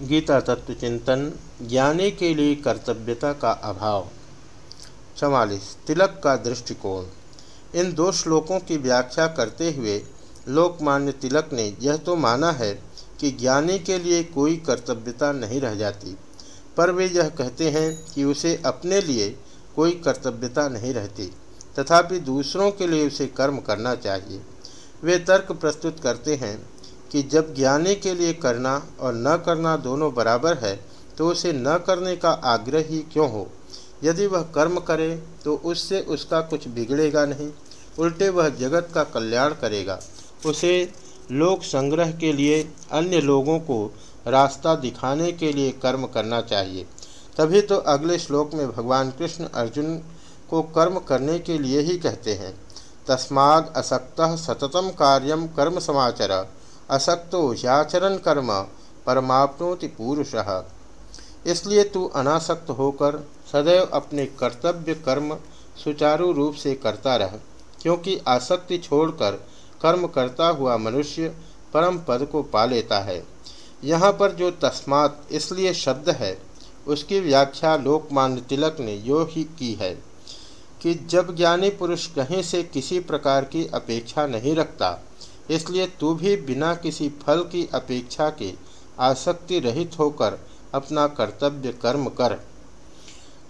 गीता तत्व चिंतन, ज्ञानी के लिए कर्तव्यता का अभाव। चवालीस, तिलक का दृष्टिकोण। इन दो श्लोकों की व्याख्या करते हुए लोकमान्य तिलक ने यह तो माना है कि ज्ञानी के लिए कोई कर्तव्यता नहीं रह जाती, पर वे यह कहते हैं कि उसे अपने लिए कोई कर्तव्यता नहीं रहती, तथापि दूसरों के लिए उसे कर्म करना चाहिए। वे तर्क प्रस्तुत करते हैं कि जब ज्ञानी के लिए करना और न करना दोनों बराबर है तो उसे न करने का आग्रह ही क्यों हो? यदि वह कर्म करे तो उससे उसका कुछ बिगड़ेगा नहीं। उल्टे वह जगत का कल्याण करेगा। उसे लोक संग्रह के लिए, अन्य लोगों को रास्ता दिखाने के लिए कर्म करना चाहिए। तभी तो अगले श्लोक में भगवान कृष्ण अर्जुन को कर्म करने के लिए ही कहते हैं, तस्माद असक्त सततम कार्यम कर्म समाचर। असक्तो याचरण कर्म परमाप्नोति पुरुष। इसलिए तू अनासक्त होकर सदैव अपने कर्तव्य कर्म सुचारू रूप से करता रह, क्योंकि आसक्ति छोड़कर कर्म करता हुआ मनुष्य परम पद को पा लेता है। यहाँ पर जो तस्मात इसलिए शब्द है, उसकी व्याख्या लोकमान्य तिलक ने यो ही की है कि जब ज्ञानी पुरुष कहीं से किसी प्रकार की अपेक्षा नहीं रखता इसलिए तू भी बिना किसी फल की अपेक्षा के आसक्ति रहित होकर अपना कर्तव्य कर्म कर।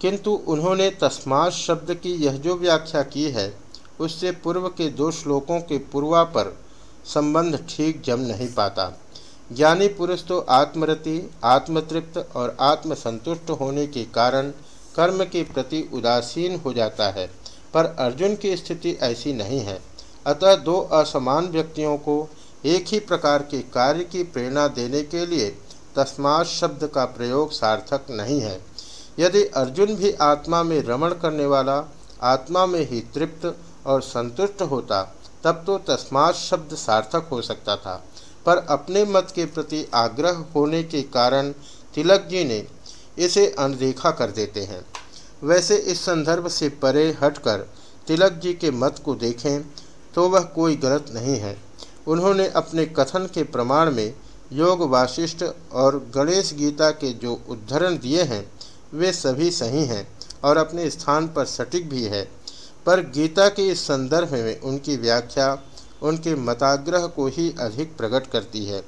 किंतु उन्होंने तस्मात शब्द की यह जो व्याख्या की है, उससे पूर्व के दो श्लोकों के पूर्वा पर संबंध ठीक जम नहीं पाता। ज्ञानी पुरुष तो आत्मरति, आत्मतृप्त और आत्मसंतुष्ट होने के कारण कर्म के प्रति उदासीन हो जाता है, पर अर्जुन की स्थिति ऐसी नहीं है। अतः दो असमान व्यक्तियों को एक ही प्रकार के कार्य की प्रेरणा देने के लिए तस्मात शब्द का प्रयोग सार्थक नहीं है। यदि अर्जुन भी आत्मा में रमण करने वाला, आत्मा में ही तृप्त और संतुष्ट होता, तब तो तस्मात शब्द सार्थक हो सकता था। पर अपने मत के प्रति आग्रह होने के कारण तिलक जी ने इसे अनदेखा कर देते हैं। वैसे इस संदर्भ से परे हटकर तिलक जी के मत को देखें तो वह कोई गलत नहीं है। उन्होंने अपने कथन के प्रमाण में योग वाशिष्ठ और गणेश गीता के जो उद्धरण दिए हैं, वे सभी सही हैं और अपने स्थान पर सटीक भी है। पर गीता के इस संदर्भ में उनकी व्याख्या उनके मताग्रह को ही अधिक प्रकट करती है।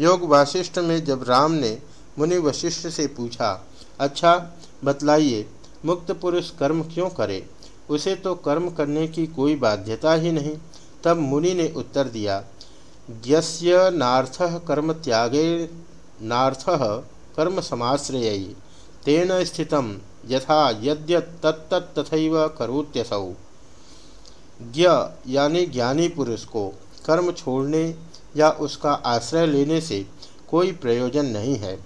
योग वाशिष्ठ में जब राम ने मुनि वशिष्ठ से पूछा अच्छा बतलाइए, मुक्त पुरुष कर्म क्यों करे? उसे तो कर्म करने की कोई बाध्यता ही नहीं। तब मुनि ने उत्तर दिया, यस्य नार्थ कर्म त्यागे, नार्थ कर्म समाश्रय। तेन स्थित यथा यद्य तथैव करोत्यसौ। ज्ञ यानी ज्ञानी पुरुष को कर्म छोड़ने या उसका आश्रय लेने से कोई प्रयोजन नहीं है।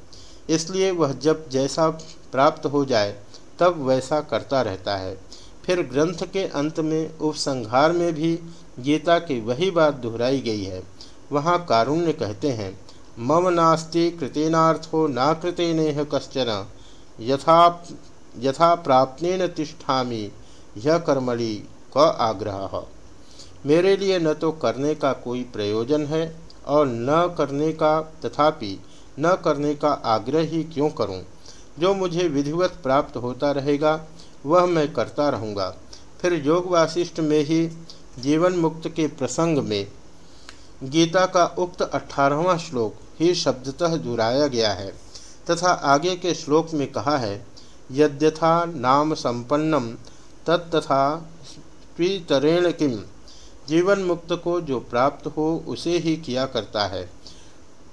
इसलिए वह जब जैसा प्राप्त हो जाए, तब वैसा करता रहता है। फिर ग्रंथ के अंत में, उपसंहार में भी गीता की वही बात दोहराई गई है वहाँ कारुण्य कहते हैं, मम नास्ति कृतेनार्थो ना कृतेनेह कश्चन, यथा यथा प्राप्तेन तिष्ठामी यह कर्मणि क आग्रह मेरे लिए न तो करने का कोई प्रयोजन है और न करने का, तथापि न करने का आग्रह ही क्यों करूँ? जो मुझे विधिवत प्राप्त होता रहेगा वह मैं करता रहूँगा। फिर योग वासिष्ठ में ही जीवन मुक्त के प्रसंग में गीता का उक्त अठारहवां श्लोक ही शब्दतः दुराया गया है, तथा आगे के श्लोक में कहा है, यद्यथा नाम संपन्नम तत्तथा स्वीतरेण किम जीवन मुक्त को जो प्राप्त हो, उसे ही किया करता है।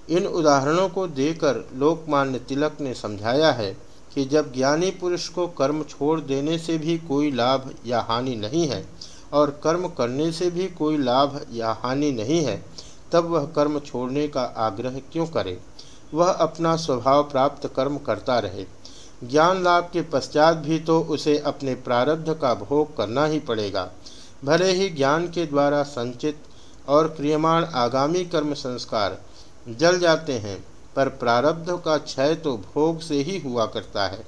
इन उदाहरणों को देकर लोकमान्य तिलक ने समझाया है कि जब ज्ञानी पुरुष को कर्म छोड़ देने से भी कोई लाभ या हानि नहीं है और कर्म करने से भी कोई लाभ या हानि नहीं है, तब वह कर्म छोड़ने का आग्रह क्यों करे? वह अपना स्वभाव प्राप्त कर्म करता रहे। ज्ञान लाभ के पश्चात भी तो उसे अपने प्रारब्ध का भोग करना ही पड़ेगा। भले ही ज्ञान के द्वारा संचित और क्रियमाण आगामी कर्म संस्कार जल जाते हैं पर प्रारब्ध का क्षय तो भोग से ही हुआ करता है।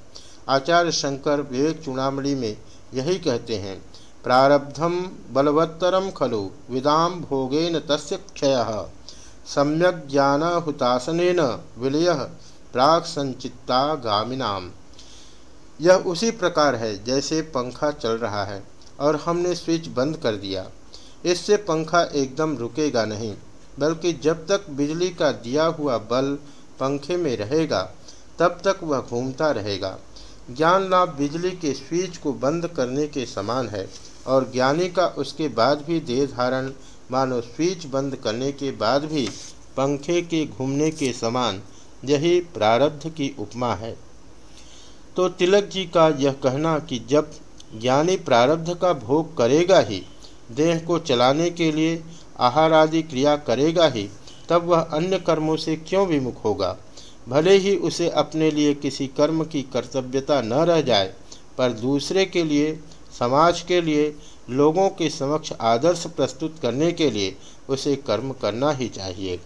आचार्य शंकर विवेक चूड़ामणि में यही कहते हैं प्रारब्धम बलवत्तरम खलु विदाम भोगेन तस्य क्षय। सम्यक ज्ञान हुतासन विलय प्राग संचिता गामिनाम यह उसी प्रकार है जैसे पंखा चल रहा है, और हमने स्विच बंद कर दिया। इससे पंखा एकदम रुकेगा नहीं, बल्कि जब तक बिजली का दिया हुआ बल पंखे में रहेगा, तब तक वह घूमता रहेगा। ज्ञान लाभ बिजली के स्विच को बंद करने के समान है, और ज्ञानी का उसके बाद भी देह धारण, मानो स्विच बंद करने के बाद भी पंखे के घूमने के समान, यही प्रारब्ध की उपमा है। तो तिलक जी का यह कहना कि जब ज्ञानी प्रारब्ध का भोग करेगा ही, देह को चलाने के लिए आहार आदि क्रिया करेगा ही तब वह अन्य कर्मों से क्यों विमुख होगा? भले ही उसे अपने लिए किसी कर्म की कर्तव्यता न रह जाए, पर दूसरे के लिए, समाज के लिए, लोगों के समक्ष आदर्श प्रस्तुत करने के लिए उसे कर्म करना ही चाहिए।